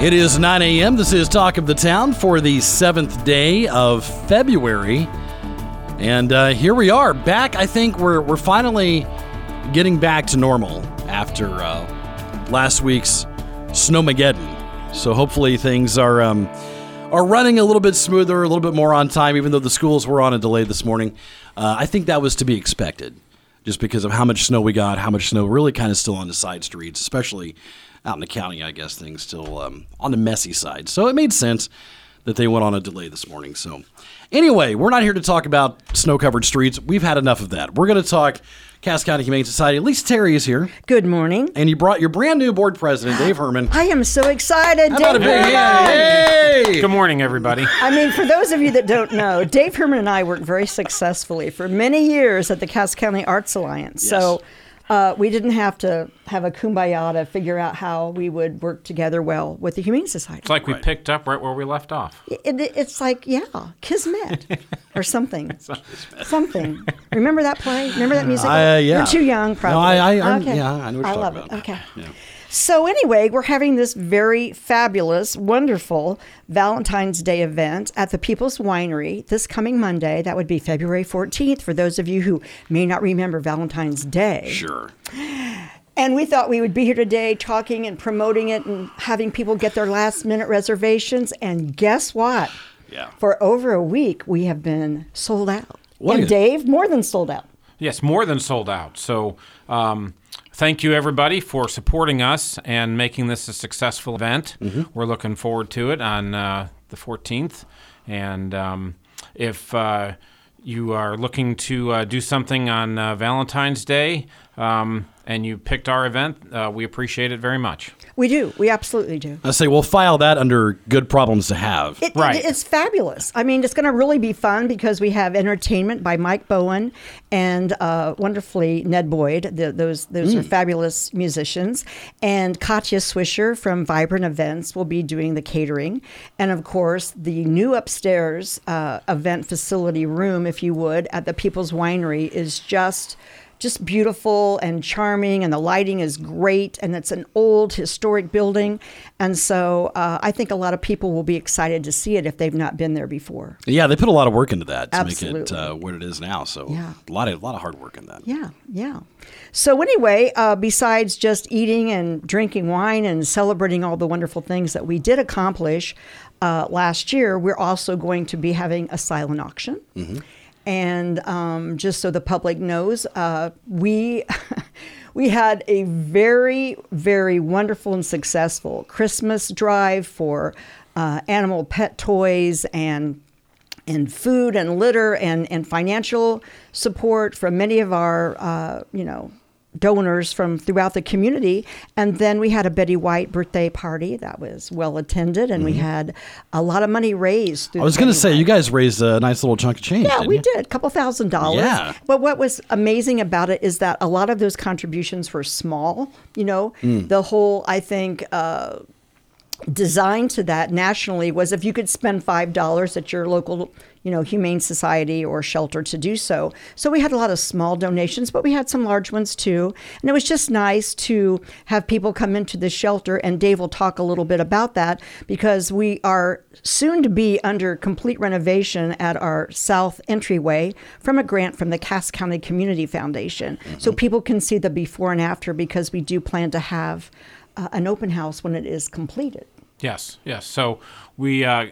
It is 9 a.m. This is Talk of the Town for the seventh day of February. And uh, here we are, back. I think we're, we're finally getting back to normal after uh, last week's Snowmageddon. So hopefully things are um, are running a little bit smoother, a little bit more on time, even though the schools were on a delay this morning. Uh, I think that was to be expected, just because of how much snow we got, how much snow really kind of still on the side streets, especially out in the county. I guess things still um, on the messy side. So it made sense that they went on a delay this morning. So anyway, we're not here to talk about snow-covered streets. We've had enough of that. We're going to talk Cass County Humane Society. At least Terry is here. Good morning. And you brought your brand new board president, Dave Herman. I am so excited. How about a Dave big Herman! hand? Hey! Good morning, everybody. I mean, for those of you that don't know, Dave Herman and I worked very successfully for many years at the Cass County Arts Alliance. So uh, we didn't have to have a kumbaya to figure out how we would work together well with the Humane Society. It's like we picked up right where we left off. It, it- it's like, yeah, Kismet or something. something. Remember that play? Remember that music? Uh, yeah. You're too young, probably. I- I- I'm- okay. yeah, I know what you're I love about. it. Okay. Yeah. So anyway, we're having this very fabulous, wonderful Valentine's Day event at the People's Winery this coming Monday. That would be February 14th for those of you who may not remember Valentine's Day. Sure. And we thought we would be here today talking and promoting it and having people get their last minute reservations. And guess what? Yeah. For over a week, we have been sold out. What and Dave, more than sold out. Yes, more than sold out. So, um, thank you everybody for supporting us and making this a successful event. We're looking forward to it on uh, the 14th. And um, if uh, you are looking to uh, do something on uh, Valentine's Day um, and you picked our event, uh, we appreciate it very much. We do. We absolutely do. I say we'll file that under good problems to have. It, Right. it- it's fabulous. I mean, it's going to really be fun because we have entertainment by Mike Bowen and uh, wonderfully Ned Boyd. The, those those Hmm. are fabulous musicians. And Katya Swisher from Vibrant Events will be doing the catering. And of course, the new upstairs uh, event facility room, if you would, at the People's Winery is just just beautiful and charming, and the lighting is great, and it's an old historic building, and so uh, I think a lot of people will be excited to see it if they've not been there before. yeah, they put a lot of work into that to make it uh, what it is now. So Yeah. a lot of a lot of hard work in that. Yeah, yeah. So anyway, uh, besides just eating and drinking wine and celebrating all the wonderful things that we did accomplish uh, last year, we're also going to be having a silent auction. And um, just so the public knows, uh, we we had a very very wonderful and successful Christmas drive for uh, animal pet toys and and food and litter and, and financial support from many of our, uh, you know, donors from throughout the community. And then we had a Betty White birthday party that was well attended, and we had a lot of money raised. Mm-hmm. I was going to say White. you guys raised a nice little chunk of change. Yeah, we you? did a couple thousand dollars. Yeah. But what was amazing about it is that a lot of those contributions were small. You know, Mm. the whole I think. Uh, design to that nationally was if you could spend five dollars at your local you know humane society or shelter to do so. So we had a lot of small donations but we had some large ones too. And it was just nice to have people come into the shelter and dave will talk a little bit about that because we are soon to be under complete renovation at our south entryway from a grant from the cass county community foundation. So people can see the before and after because we do plan to have uh, an open house when it is completed. Yes, yes. So we uh,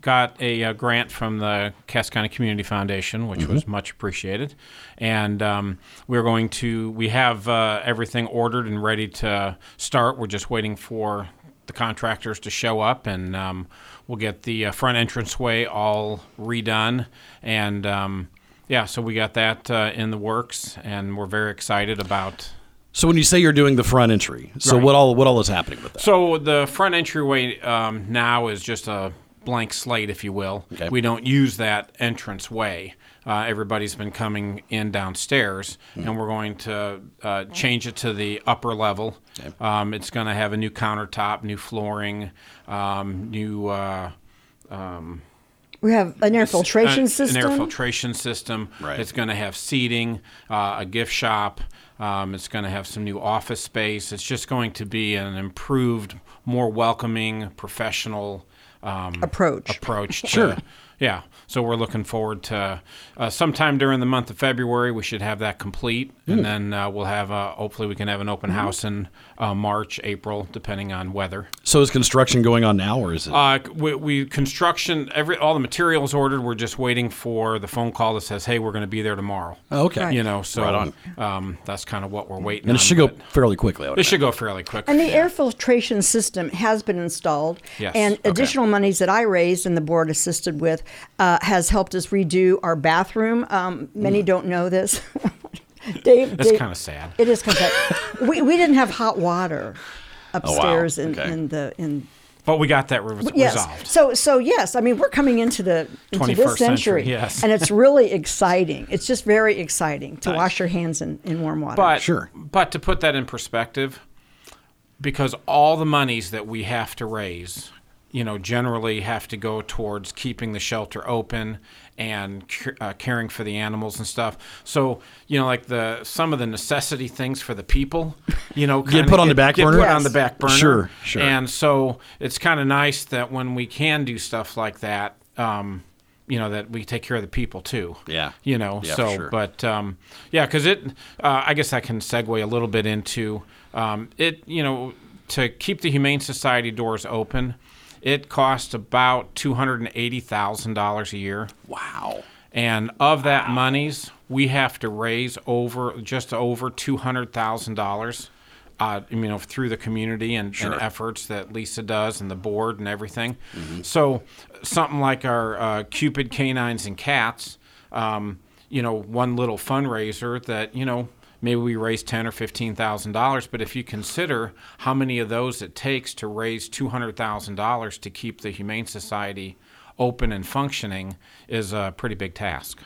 got a, uh grant from the Cass County Community Foundation, which was much appreciated, and um, we're going to. We have uh, everything ordered and ready to start. We're just waiting for the contractors to show up, and um, we'll get the uh, front entranceway all redone, and um, yeah, so we got that uh, in the works, and we're very excited about So when you say you're doing the front entry, so Right. what all what all is happening with that? So the front entryway um, now is just a blank slate, if you will. Okay. We don't use that entrance way. Uh, everybody's been coming in downstairs, and we're going to uh, change it to the upper level. Um, it's going to have a new countertop, new flooring, um, new. Uh, We have an air filtration an, system. An air filtration system. Right. It's going to have seating, uh, a gift shop. Um, it's going to have some new office space. It's just going to be an improved, more welcoming, professional um, Approach. Approach. To, Sure. Yeah. So we're looking forward to uh, sometime during the month of February. We should have that complete, Hmm. and then uh, we'll have. Uh, hopefully, we can have an open Mm-hmm. house in uh, March, April, depending on weather. So is construction going on now, or is it? Uh, we, we construction every all the materials ordered. We're just waiting for the phone call that says, "Hey, we're going to be there tomorrow." Oh, okay. Right. You know, so Right on. Um, that's kind of what we're waiting. and on, it should go fairly quickly. It should go fairly quick. And the air filtration system has been installed, Yes. and Okay. additional monies that I raised and the board assisted with uh, has helped us redo our bathroom. Um, many don't know this. Dave, That's kind of sad. It is kind of. we we didn't have hot water upstairs in, Okay. in the in. But we got that re- Yes. resolved. So so yes, I mean we're coming into the into 21st this century, century, yes. and it's really exciting. It's just very exciting to Nice. wash your hands in, in warm water. But Sure. But to put that in perspective, because all the monies that we have to raise, you know, generally have to go towards keeping the shelter open and uh, caring for the animals and stuff. So you know, like the some of the necessity things for the people, you know, kinda put on the back get burner? Put on the back burner. Sure, sure. And so it's kind of nice that when we can do stuff like that. Um, you know that we take care of the people too. Yeah. You know. Yeah, so, sure. but um, yeah, because it. Uh, I guess I can segue a little bit into um, it. You know, to keep the Humane Society doors open, it costs about two hundred and eighty thousand dollars a year. Wow. And of that monies, we have to raise over just over two hundred thousand dollars. Uh, you know, through the community and, and efforts that Lisa does and the board and everything. So, something like our uh, Cupid canines and cats, um, you know, one little fundraiser that you know maybe we raise ten or fifteen thousand dollars, but if you consider how many of those it takes to raise two hundred thousand dollars to keep the Humane Society open and functioning, is a pretty big task.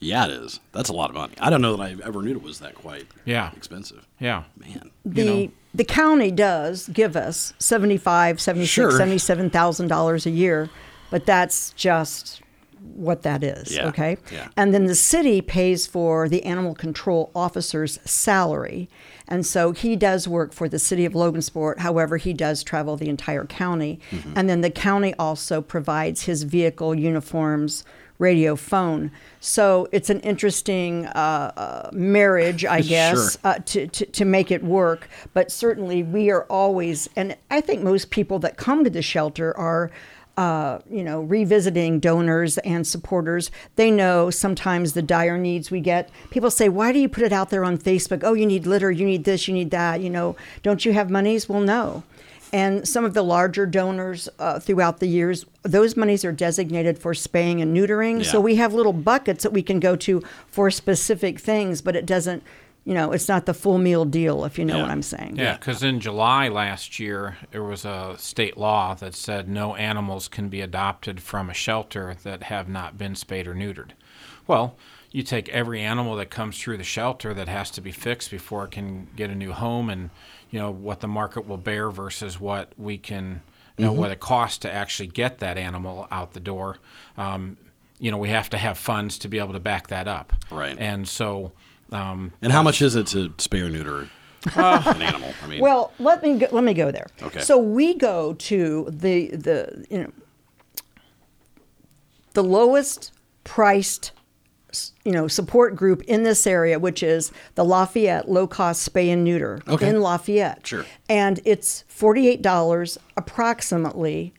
Yeah, it is. That's a lot of money. I don't know that I ever knew it was that quite Yeah. expensive. Yeah. Man. the the county does give us 75 76 Sure. 77,000 dollars a year but that's just what that is Yeah, okay yeah. and then the city pays for the animal control officer's salary and so he does work for the city of Logansport however he does travel the entire county Mm-hmm. and then the county also provides his vehicle uniforms radio phone so it's an interesting uh, uh, marriage i guess Sure. uh, to, to, to make it work. But certainly, we are always, and I think most people that come to the shelter are. Uh, you know, revisiting donors and supporters, they know sometimes the dire needs we get. People say, "Why do you put it out there on Facebook? Oh, you need litter, you need this, you need that. You know, don't you have monies?" Well, no. And some of the larger donors uh, throughout the years, those monies are designated for spaying and neutering. So we have little buckets that we can go to for specific things, but it doesn't, you know, it's not the full meal deal, if you know Yeah. what I'm saying. Yeah, because in July last year, there was a state law that said no animals can be adopted from a shelter that have not been spayed or neutered. Well, you take every animal that comes through the shelter that has to be fixed before it can get a new home, and you know what the market will bear versus what we can, you know, what it costs to actually get that animal out the door. Um, you know, we have to have funds to be able to back that up. Right. And so. Um, And how much is it to spay or neuter an animal? I mean, Well, let me go, let me go there. Okay. So we go to the the you know the lowest priced you know support group in this area, which is the Lafayette Low Cost Spay and Neuter Okay. in Lafayette. Sure. And it's forty eight dollars approximately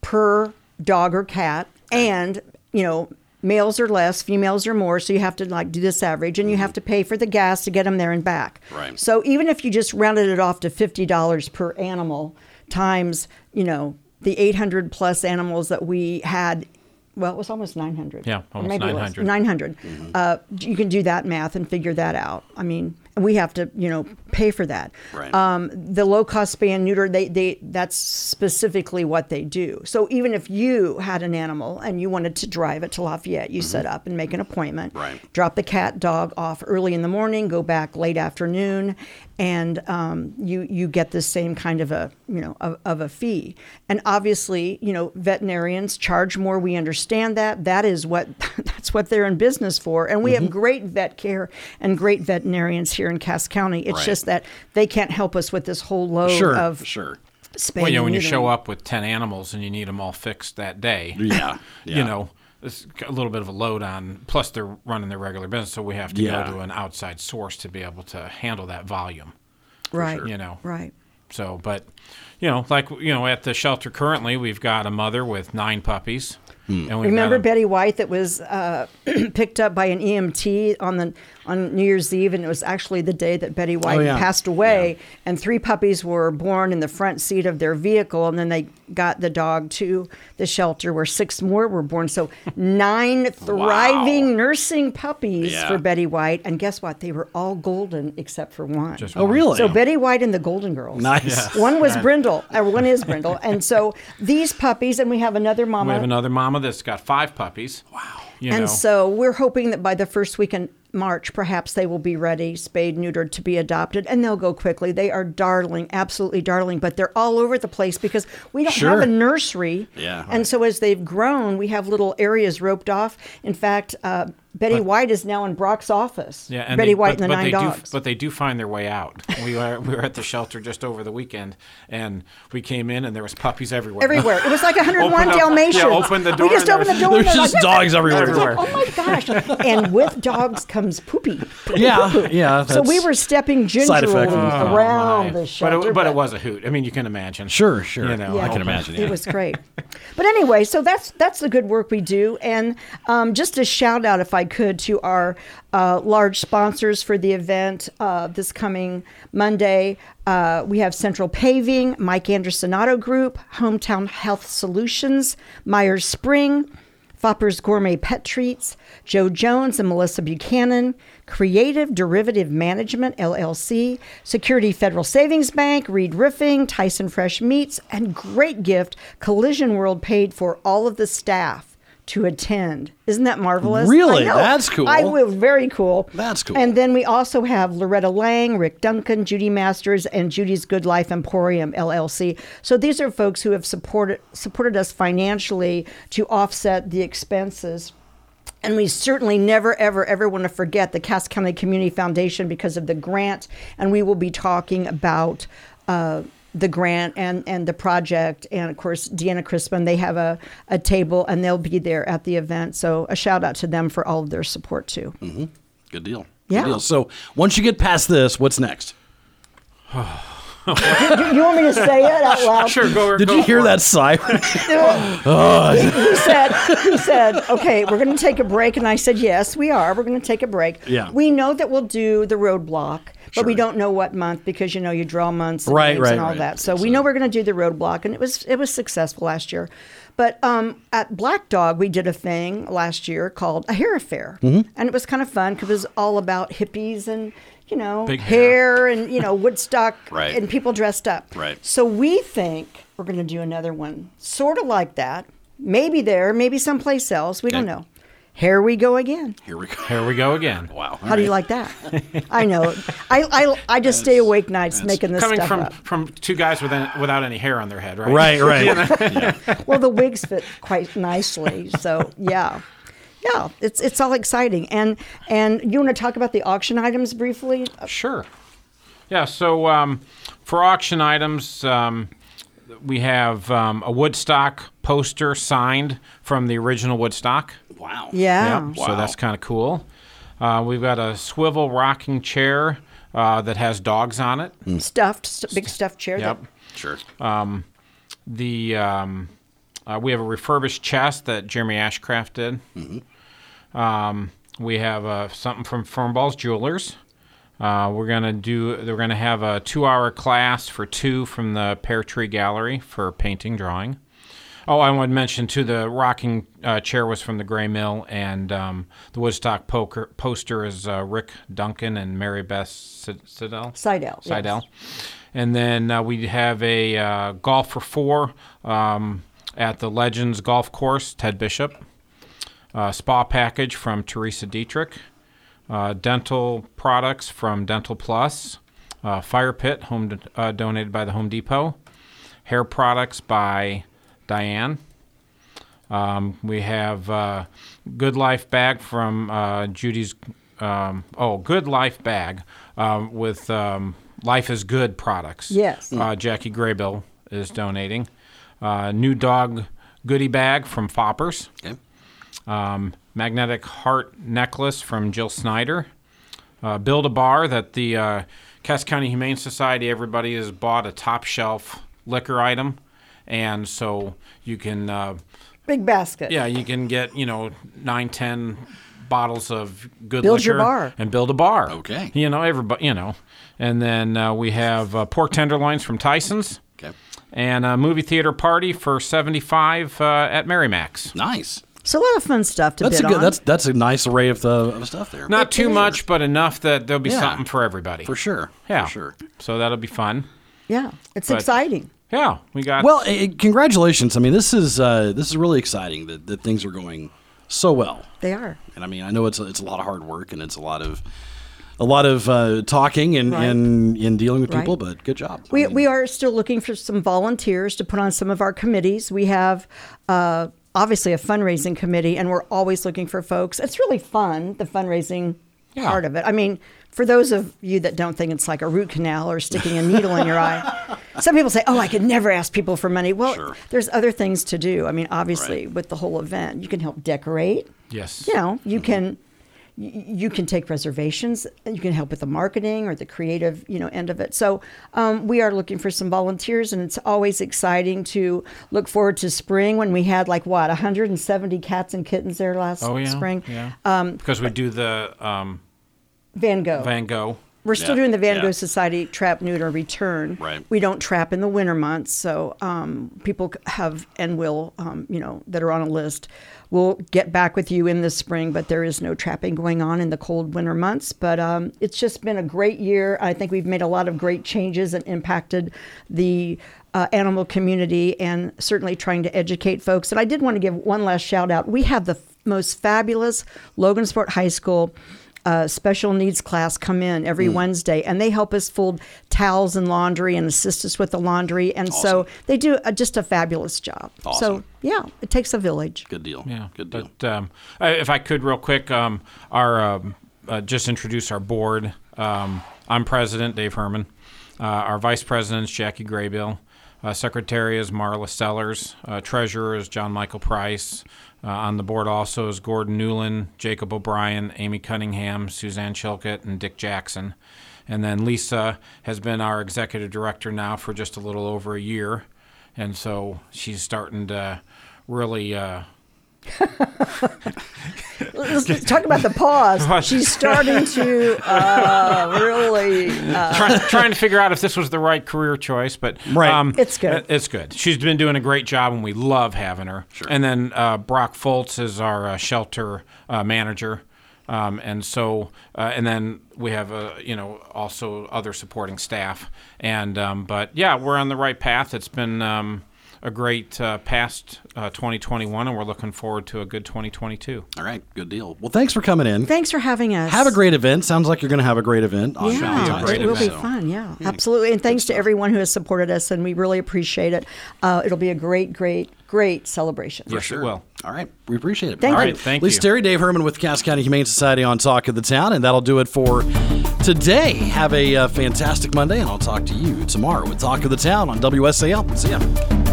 per dog or cat, and you know males are less, females are more, so you have to like do this average, and you have to pay for the gas to get them there and back. Right. So even if you just rounded it off to fifty dollars per animal times, you know, the eight hundred plus animals that we had. Well, it was almost 900. Yeah, almost maybe it was 900. 900. Uh, you can do that math and figure that out. I mean, we have to, you know, pay for that. Right. Um, the low cost spay and neuter, they, they that's specifically what they do. So even if you had an animal and you wanted to drive it to Lafayette, you set up and make an appointment. Mm-hmm. Right. Drop the cat dog off early in the morning, go back late afternoon, and um, you you get the same kind of a you know of, of a fee. And obviously, you know, veterinarians charge more. We understand that. That is what that's what they're in business for. And we Mm-hmm. have great vet care and great veterinarians here in Cass County. It's Right. just that they can't help us with this whole load Sure, of sure. spay Well, you know, when you show up with 10 animals and you need them all fixed that day, Yeah, yeah. you know, it's a little bit of a load on. Plus, they're running their regular business, so we have to Yeah. go to an outside source to be able to handle that volume. right, You know, right. so, but, you know, like, you know, at the shelter currently, we've got a mother with nine puppies. Hmm. And we've Remember a- Betty White that was uh, picked up by an EMT on the on New Year's Eve, and it was actually the day that Betty White Oh, yeah. passed away. And three puppies were born in the front seat of their vehicle, and then they got the dog to the shelter where six more were born. So nine thriving nursing puppies Yeah. for Betty White, and guess what? They were all golden except for one. Just Oh, really? So Betty White and the Golden Girls. Nice. One was Brindle, or one is Brindle, and so these puppies, and we have another mama. we have another mama that's got five puppies. Wow. You And know, so we're hoping that by the first week in March, perhaps they will be ready, spayed, neutered, to be adopted, and they'll go quickly. They are darling, absolutely darling, but they're all over the place because we don't Sure. have a nursery. Yeah, And so as they've grown, we have little areas roped off. In fact, uh, Betty White is now in Brock's office. Yeah, and Betty they, White but, and the Nine they Dogs. Do, but they do find their way out. We were we were at the shelter just over the weekend, and we came in, and there was puppies everywhere. Everywhere. It was like 101 Open up- Dalmatians. yeah, open the door We just opened the door. There's just like, dogs everywhere. It's like, Everywhere. oh my gosh. and with dogs comes poopy. Yeah, yeah. So we were stepping gingerly effect. Oh, around My. the but it, but it was a hoot. I mean, you can imagine. Sure, sure. You know, I can imagine. Yeah. It was great. But anyway, so that's that's the good work we do, and um, just a shout out, if I could, to our uh, large sponsors for the event uh, this coming Monday. Uh, we have Central Paving, Mike Anderson Auto Group, Hometown Health Solutions, Myers Spring. Fopper's Gourmet Pet Treats, Joe Jones and Melissa Buchanan, Creative Derivative Management LLC, Security Federal Savings Bank, Reed Riffing, Tyson Fresh Meats, and great gift, Collision World paid for all of the staff to attend. Isn't that marvelous? Really? I know. That's cool. I will. Very cool. That's cool. And then we also have Loretta Lang, Rick Duncan, Judy Masters, and Judy's Good Life Emporium LLC. So these are folks who have supported supported us financially to offset the expenses. And we certainly never, ever, ever want to forget the Cass County Community Foundation because of the grant. And we will be talking about uh, the grant and, and the project. And of course, Deanna Crispin, they have a, a table and they'll be there at the event. So a shout out to them for all of their support too. Mm-hmm. Good deal. Yeah. Good deal. So once you get past this, what's next? you, you want me to say it out loud? Sure, go. Did go you hear that it. sigh? he said, he said, okay, we're going to take a break. And I said, yes, we are. We're going to take a break. Yeah. We know that we'll do the roadblock, but we don't know what month because, you know, you draw months and, Right, right, and all right. that. So we know we're going to do the roadblock and it was, it was successful last year. But um, at Black Dog, we did a thing last year called a hair affair. Mm-hmm. And it was kind of fun because it was all about hippies and, you know, Big hair and, you know, Woodstock Right. and people dressed up. Right. So we think we're going to do another one, sort of like that. Maybe there, maybe someplace else. We don't know. Here we go again. Here we go. Here we go again. Wow. How do you like that? I know. I, I, I just stay awake nights making this Coming stuff from up. from two guys with an, without any hair on their head, right? Right, right. Well, the wigs fit quite nicely. So yeah, yeah. It's it's all exciting. And and you want to talk about the auction items briefly? Sure. Yeah. So um, for auction items, um, we have um, a Woodstock poster signed from the original Woodstock. Wow. Yeah. Yep, So that's kind of cool. Uh, we've got a swivel rocking chair uh, that has dogs on it. Stuffed, st- big stuffed chair. Yep. that- Sure. The um, uh, we have a refurbished chest that Jeremy Ashcraft did. Um, we have uh, something from Fernballs Jewelers. Uh, we're gonna do. They're gonna have a two-hour class for two from the Pear Tree Gallery for painting, drawing. Oh, I want to mention too. The rocking uh, chair was from the Gray Mill, and um, the Woodstock poker, poster is uh, Rick Duncan and Mary Beth Sid- Sidell. Seidel, yes. Seidel. And then uh, we have a uh, golf for four um, at the Legends Golf Course. Ted Bishop. Uh, spa package from Teresa Dietrich. Uh, dental products from Dental Plus. Uh, fire pit, home uh, donated by the Home Depot. Hair products by Diane. Um, we have uh, Good Life bag from uh, Judy's. Um, oh, Good Life bag um, with um, Life is Good products. Yes. Uh, Jackie Graybill is donating. Uh, new dog goodie bag from Foppers. Okay. Um, magnetic heart necklace from Jill Snyder. Uh, build a bar that the uh, Cass County Humane Society, everybody has bought a top shelf liquor item. And so you can, uh, Big basket. yeah, you can get, you know, nine, ten bottles of good Build liquor your bar. and build a bar. Okay. You know, everybody, you know. And then uh, we have uh, pork tenderloins from Tyson's Okay. and a movie theater party for 75 uh, at Merrimack's. Nice. So a lot of fun stuff to That's a good. on. That's that's a nice array of, the, of stuff there. Not too much, but enough that there'll be Yeah. something for everybody. for sure. Yeah. For sure. So that'll be fun. yeah, it's But- exciting. Yeah, we got. Well, eh, congratulations. I mean, this is uh, this is really exciting that, that things are going so well. They are. And I mean, I know it's a, it's a lot of hard work and it's a lot of a lot of uh, talking and, Right. and and dealing with people, Right. but good job. I We, mean, we are still looking for some volunteers to put on some of our committees. We have uh, obviously a fundraising committee, and we're always looking for folks. It's really fun, the fundraising Yeah. part of it. I mean, for those of you that don't think it's like a root canal or sticking a needle in your eye, some people say, "Oh, I could never ask people for money." Well, Sure. there's other things to do. I mean, obviously, Right. with the whole event, you can help decorate. yes. You know, you can y- you can take reservations. You can help with the marketing or the creative, you know, end of it. So um, we are looking for some volunteers, and it's always exciting to look forward to spring when we had like what 170 cats and kittens there last Oh yeah. spring. Yeah. Um, because we do the um, Van Gogh. Van Gogh. We're still Yeah, doing the Van yeah. Gogh Society trap, neuter, return. Right. We don't trap in the winter months, so um, people have and will, um, you know, that are on a list. We'll get back with you in the spring, but there is no trapping going on in the cold winter months. But um, it's just been a great year. I think we've made a lot of great changes and impacted the uh, animal community, and certainly trying to educate folks. And I did want to give one last shout out. We have the f- most fabulous Logansport High School uh, special needs class come in Mm. every Wednesday, and they help us fold towels and laundry and assist us with the laundry. And so they do a, just a fabulous job. Awesome. So yeah, it takes a village. good deal. Yeah. Good deal. But um, if I could, real quick, um, our um, uh, just introduce our board. Um, I'm president, Dave Herman. Uh, our vice president is Jackie Graybill. Uh, secretary is Marla Sellers. Uh, treasurer is John Michael Price. Uh, on the board also is Gordon Newland, Jacob O'Brien, Amy Cunningham, Suzanne Chilcott, and Dick Jackson. And then Lisa has been our executive director now for just a little over a year. And so she's starting to really uh, Let's, let's talk about the pause. She's starting to uh, really. Uh, trying, trying to figure out if this was the right career choice, but Right. um, It's good. It's good. She's been doing a great job, and we love having her. Sure. And then uh, Brock Foltz is our uh, shelter uh, manager, um, and so uh, and then we have uh, you know also other supporting staff. And um, but yeah, we're on the right path. It's been. Um, a great uh, past uh, 2021, and we're looking forward to a good 2022. All right. Good deal. Well, thanks for coming in. thanks for having us. Have a great event. Sounds like you're going to have a great event on Yeah, great it will be fun. Yeah, absolutely. And thanks to everyone who has supported us, and we really appreciate it. Uh, it'll be a great, great, great celebration. yes, it will. All right. We appreciate it. Thank All you. right. All right, thank Lisa you. Terry, Dave Herman with Cass County Humane Society on Talk of the Town, and that'll do it for today. Have a uh, fantastic Monday, and I'll talk to you tomorrow with Talk of the Town on WSAL. See ya.